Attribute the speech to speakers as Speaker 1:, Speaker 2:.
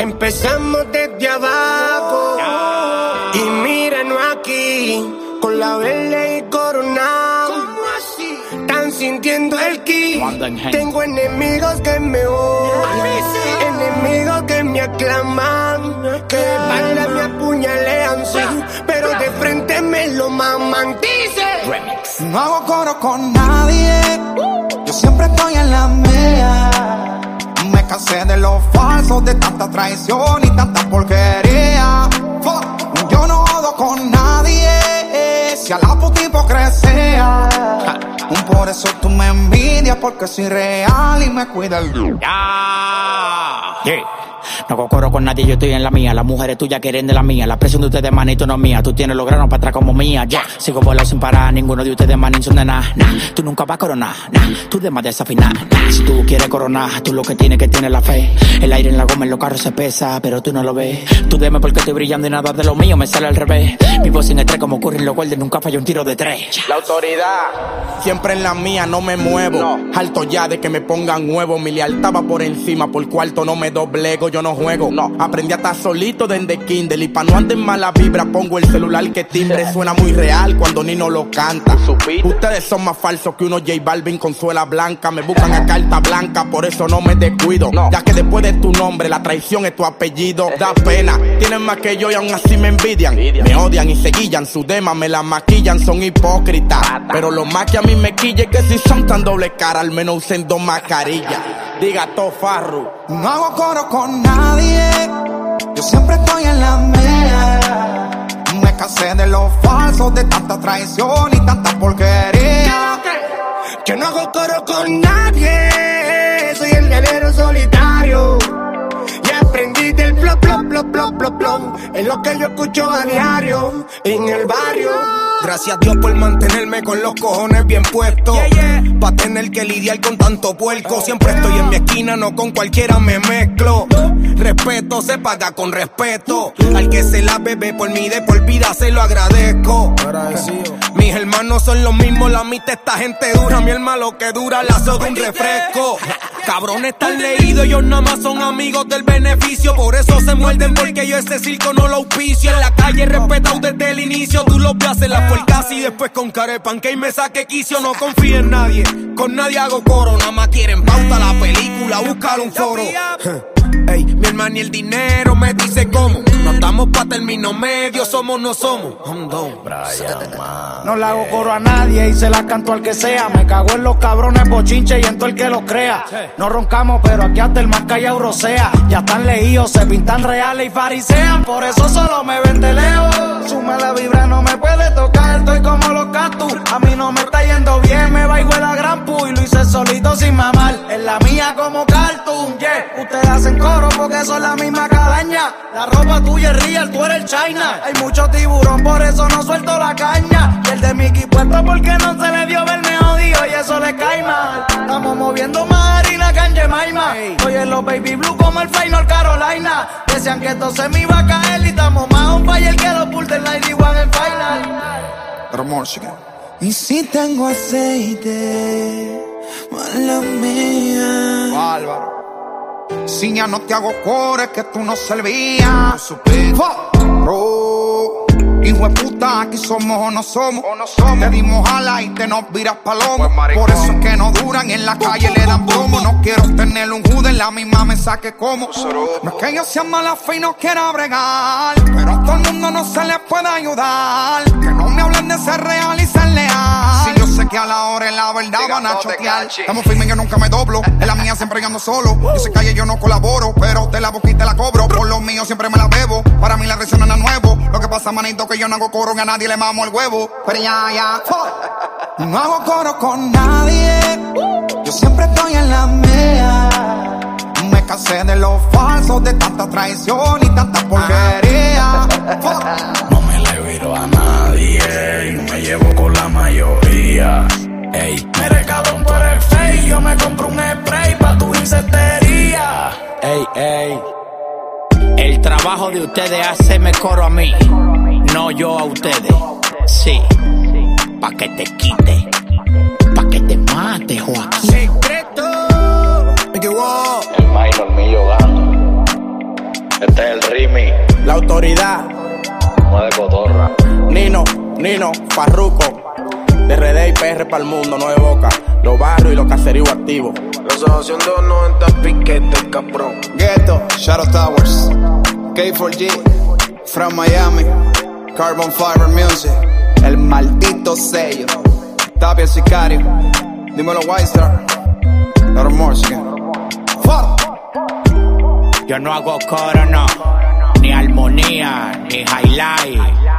Speaker 1: Empezamos desde abajo. Y mírenos aquí, con la verde y corona. Están sintiendo el ki. Tengo enemigos que me odian. Enemigos que me aclaman. Que espalda me apuñalean, sí. Pero de frente me lo maman. Dice.
Speaker 2: No hago coro con nadie. Yo siempre estoy en la mía. Me cansé de los falsos, de tanta traición y tanta porquería. Yo no jodo con nadie. Si a la puta hipocresía. Por eso tú me envidias porque soy real y me cuida el
Speaker 3: Yeah. No cocoro con nadie, yo estoy en la mía. Las mujeres tuyas quieren de la mía. La presión de ustedes, manito, no es mía. Tú tienes los granos para atrás como mía. Ya, sigo volando sin parar. Ninguno de ustedes, son de nada. Nah. Tú nunca vas a coronar. Nah. Tú de más desafinar. Nah. Si tú quieres coronar, tú lo que tienes que tener la fe. El aire en la goma, en los carros se pesa, pero tú no lo ves. Tú deme porque estoy brillando y nada de lo mío me sale al revés. Vivo sin estrés como ocurren los guardias, nunca falla un tiro de tres.
Speaker 4: La autoridad, siempre en la mía, no me muevo. Alto ya de que me pongan huevo. Mi lealtad va por encima, por cuarto no me doblego, yo no juego. No, aprendí a estar solito desde Kindle. Y pa' no andar en mala vibra, pongo el celular que timbre. Suena muy real cuando Nino lo canta. Ustedes son más falsos que uno J Balvin con suela blanca. Me buscan a carta blanca, por eso no me descuido. Ya que después de tu nombre, la traición es tu apellido. Da pena, tienen más que yo y aún así me envidian. Me odian y se guillan, su dema me la maquillan, son hipócritas. Pero lo más que a mí me quille es que si son tan doble cara, al menos usen dos mascarillas. Diga to farru.
Speaker 2: No hago coro con nadie. Yo siempre estoy en la mía. Me cansé de los falsos, de tanta traición y tanta porquería.
Speaker 1: Yo no hago coro con nadie. Soy el guerrero solitario. Plop, plop, plop. Es lo que yo escucho a diario en el barrio.
Speaker 4: Gracias a Dios por mantenerme con los cojones bien puestos. Pa' tener que lidiar con tanto puerco. Siempre estoy en mi esquina, no con cualquiera me mezclo. Respeto se paga con respeto. Al que se la bebe por mí de por vida se lo agradezco. Mis hermanos son los mismos, la mitad esta gente dura. Mi hermano que dura lazo de un refresco. Cabrones están leídos, ellos nada más son amigos del beneficio. Por eso se muerden porque yo ese circo no lo auspicio. En la calle respetado desde el inicio. Tú los ves en la puercas y después con carepan que me saque quicio. No confío en nadie, con nadie hago coro. Nada más quieren pauta la película, buscar un foro. Ey, mi hermano y el dinero me dice cómo. No estamos pa' término medio, somos no somos.
Speaker 5: No le hago coro a nadie y se la canto al que sea. Me cago en los cabrones bochinches y en todo el que los crea. No roncamos, pero aquí hasta el más callado rocea. Ya están leídos, se pintan reales y farisean. Por eso solo me ven de lejos. Suma la vibra, no me puede tocar. Estoy como los cactus. A mí no me está yendo bien, me va igual porque son la misma calaña. La ropa tuya es real, tú eres el China. Hay mucho tiburón, por eso no suelto la caña. Y el de Mickey puesto porque no se le dio verme odio y eso le cae mal. Estamos moviendo más harina que en en los baby blue como el Final Carolina. Decían que esto se me iba a caer y estamos más on fire que los Bulls del 91 en final.
Speaker 2: Y si tengo aceite, mala mía.
Speaker 4: Bárbaro.
Speaker 2: Si ya no te hago coro, es que tú no servías. Oh, Hijo de puta, aquí somos o no somos. Te dimos ala y te nos viras palomo. Por eso es que no duran en la calle, le dan plomo. No quiero tener un jude en la misma mesa que como. No es que yo sea mala fe y no quiera bregar. Pero a todo el mundo no se les puede ayudar. Que no me hablen de ser real y ser leal. Sé que a la hora en la verdad van a chotear. Estamos firmes, yo nunca me doblo. En la mía siempre ando solo. Yo sé calle, yo no colaboro. Pero te la boquita la cobro. Por lo mío siempre me la bebo. Para mí la reacción no es nuevo. Lo que pasa, manito, que yo no hago coro, que a nadie le mamo el huevo. Pero ya, ya. fuck. No hago coro con nadie. Yo siempre estoy en la mía. Me cansé de los falsos, de tanta traición y tanta porquería. Fuck.
Speaker 6: Ey,
Speaker 3: ey. El trabajo de ustedes hace me coro a mí, no yo a ustedes. Sí, pa' que te quite, pa' que te mate, Joaquín.
Speaker 1: Secreto.
Speaker 6: El minor mío gano. Este es el Rimi.
Speaker 4: La autoridad.
Speaker 6: Como de cotorra.
Speaker 4: Nino, Nino, Farruco. De RD y PR para el mundo, no de boca. Los barrios y los caseríos activos.
Speaker 7: Resolución 290 piquete, cabrón.
Speaker 8: Ghetto, Shadow Towers. K4G, from Miami. Carbon Fiber Music. El maldito sello. Tapia Sicario. Dímelo, White Star. Little more, Fuck.
Speaker 3: Yo no hago coro, no. Ni armonía, ni highlight